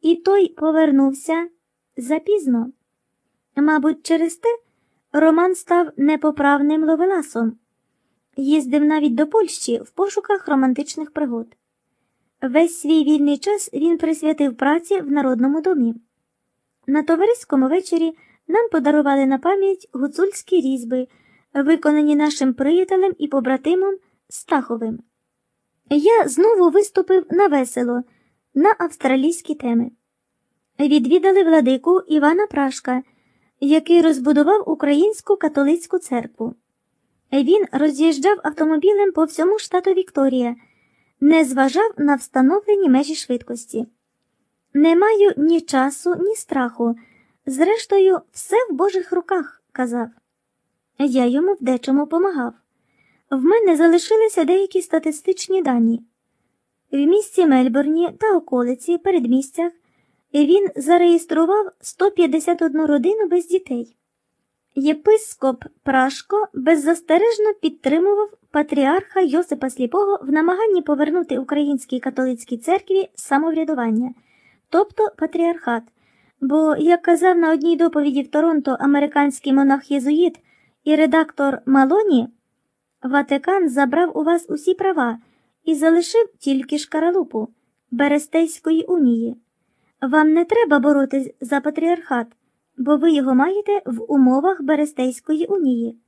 і той повернувся запізно. Мабуть, через те Роман став непоправним ловеласом, їздив навіть до Польщі в пошуках романтичних пригод. Весь свій вільний час він присвятив праці в Народному домі. На товариському вечорі нам подарували на пам'ять гуцульські різьби, виконані нашим приятелем і побратимом Стаховим. Я знову виступив на весело, на австралійські теми. Відвідали владику Івана Прашка, який розбудував Українську католицьку церкву. Він роз'їжджав автомобілем по всьому штату Вікторія, не зважав на встановлені межі швидкості. Не маю ні часу, ні страху. Зрештою, все в Божих руках, казав. Я йому в дечому помагав. В мене залишилися деякі статистичні дані. В місті Мельбурні та околиці передмістях він зареєстрував 151 родину без дітей. Єпископ Прашко беззастережно підтримував патріарха Йосипа Сліпого в намаганні повернути українській католицькій церкві самоврядування, тобто патріархат. Бо, як казав на одній доповіді в Торонто американський монах Єзуїт і редактор Малоні, Ватикан забрав у вас усі права і залишив тільки шкаралупу Берестейської унії. Вам не треба боротись за патріархат, бо ви його маєте в умовах Берестейської унії.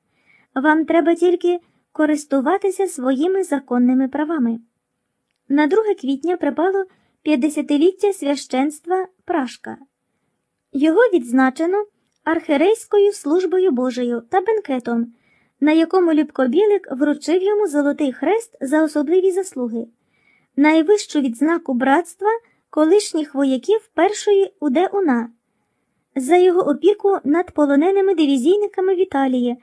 Вам треба тільки користуватися своїми законними правами. На 2 квітня припало 50-ліття священства Прашка. Його відзначено архерейською службою Божою та бенкетом, на якому Ліпкобілик вручив йому Золотий хрест за особливі заслуги, найвищу відзнаку братства колишніх вояків першої УДУНА, за його опіку над полоненими дивізійниками в Італії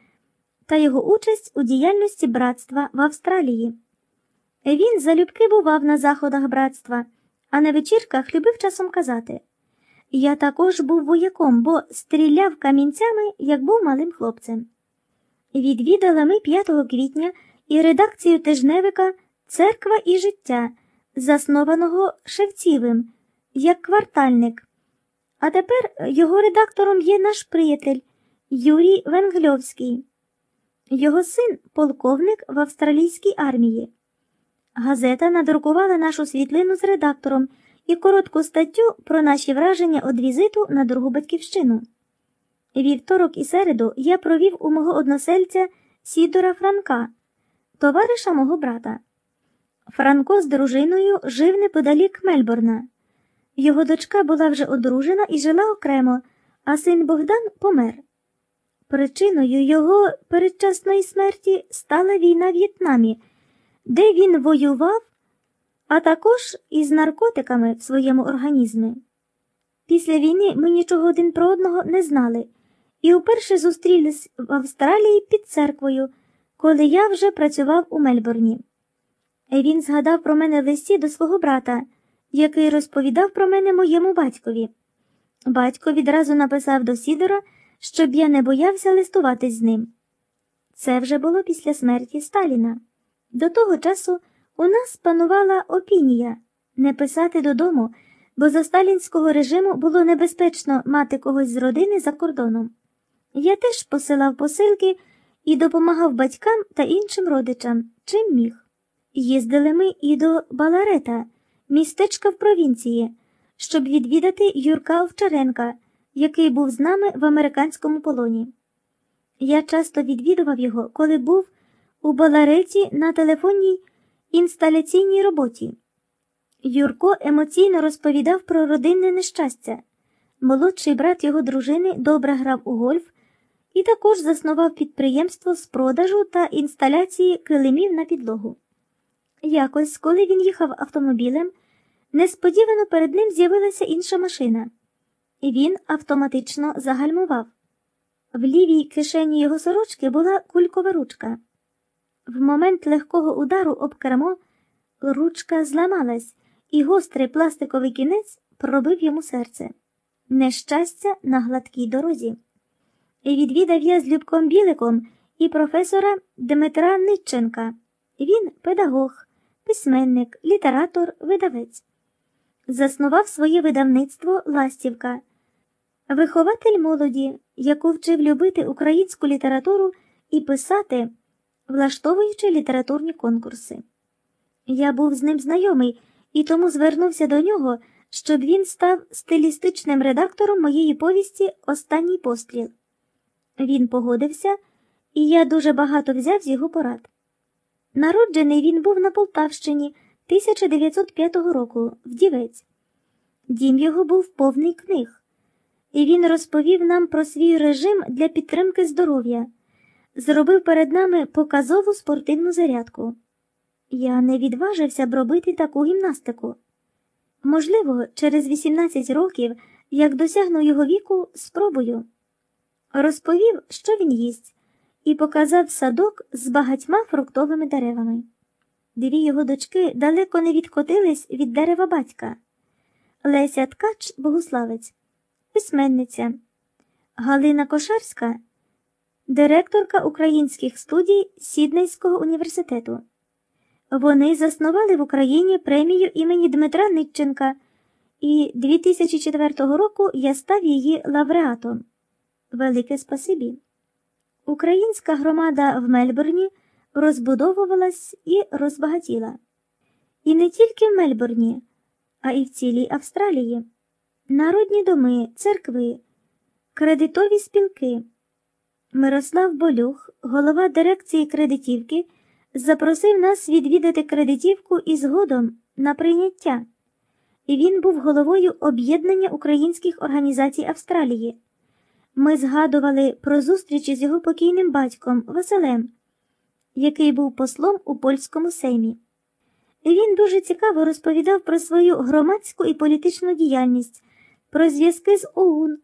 та його участь у діяльності братства в Австралії. Він залюбки бував на заходах братства, а на вечірках любив часом казати. Я також був вояком, бо стріляв камінцями, як був малим хлопцем. Відвідали ми 5 квітня і редакцію тижневика Церква і життя, заснованого Шевцівим, як квартальник. А тепер його редактором є наш приятель Юрій Венгльовський, його син полковник в австралійській армії. Газета надрукувала нашу світлину з редактором і коротку статтю про наші враження від візиту на другу батьківщину. Вівторок і середу я провів у мого односельця Сідора Франка, товариша мого брата. Франко з дружиною жив неподалік Мельбурна. Його дочка була вже одружена і жила окремо, а син Богдан помер. Причиною його передчасної смерті стала війна в В'єтнамі, де він воював а також із наркотиками в своєму організмі. Після війни ми нічого один про одного не знали і вперше зустрілись в Австралії під церквою, коли я вже працював у Мельбурні. Він згадав про мене в листі до свого брата, який розповідав про мене моєму батькові. Батько відразу написав до Сідора, щоб я не боявся листуватись з ним. Це вже було після смерті Сталіна. До того часу. У нас панувала опінія не писати додому, бо за сталінського режиму було небезпечно мати когось з родини за кордоном. Я теж посилав посилки і допомагав батькам та іншим родичам, чим міг. Їздили ми і до Баларета, містечка в провінції, щоб відвідати Юрка Овчаренка, який був з нами в американському полоні. Я часто відвідував його, коли був у Балареті на телефонній інсталяційній роботі. Юрко емоційно розповідав про родинне нещастя. Молодший брат його дружини добре грав у гольф і також заснував підприємство з продажу та інсталяції килимів на підлогу. Якось, коли він їхав автомобілем, несподівано перед ним з'явилася інша машина, і він автоматично загальмував. В лівій кишені його сорочки була кулькова ручка. В момент легкого удару об кермо ручка зламалась, і гострий пластиковий кінець пробив йому серце. Нещастя на гладкій дорозі. Відвідав я з Любком Біликом і професора Дмитра Нитченка. Він педагог, письменник, літератор, видавець. заснував своє видавництво Ластівка, вихователь молоді, яку вчив любити українську літературу і писати, влаштовуючи літературні конкурси. Я був з ним знайомий і тому звернувся до нього, щоб він став стилістичним редактором моєї повісті Останній постріл. Він погодився, і я дуже багато взяв з його порад. Народжений він був на Полтавщині 1905 року, вдівець. Дім його був повний книг, і він розповів нам про свій режим для підтримки здоров'я, зробив перед нами показову спортивну зарядку. Я не відважився б робити таку гімнастику. Можливо, через 18 років, як досягну його віку, спробую. Розповів, що він їсть, і показав садок з багатьма фруктовими деревами. Дві його дочки далеко не відкотились від дерева батька. Леся Ткач Богуславець, письменниця, Галина Кошарська, директорка українських студій Сіднейського університету. Вони заснували в Україні премію імені Дмитра Нитченка, і 2004 року я став її лауреатом. Велике спасибі. Українська громада в Мельбурні розбудовувалась і розбагатіла. І не тільки в Мельбурні, а й в цілій Австралії. Народні доми, церкви, кредитові спілки. Мирослав Болюх, голова дирекції кредитівки, запросив нас відвідати кредитівку і згодом на прийняття. І він був головою об'єднання українських організацій Австралії. Ми згадували про зустрічі з його покійним батьком Василем, який був послом у польському сеймі. Він дуже цікаво розповідав про свою громадську і політичну діяльність, про зв'язки з ОУН,